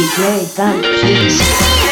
DJ Van Peace.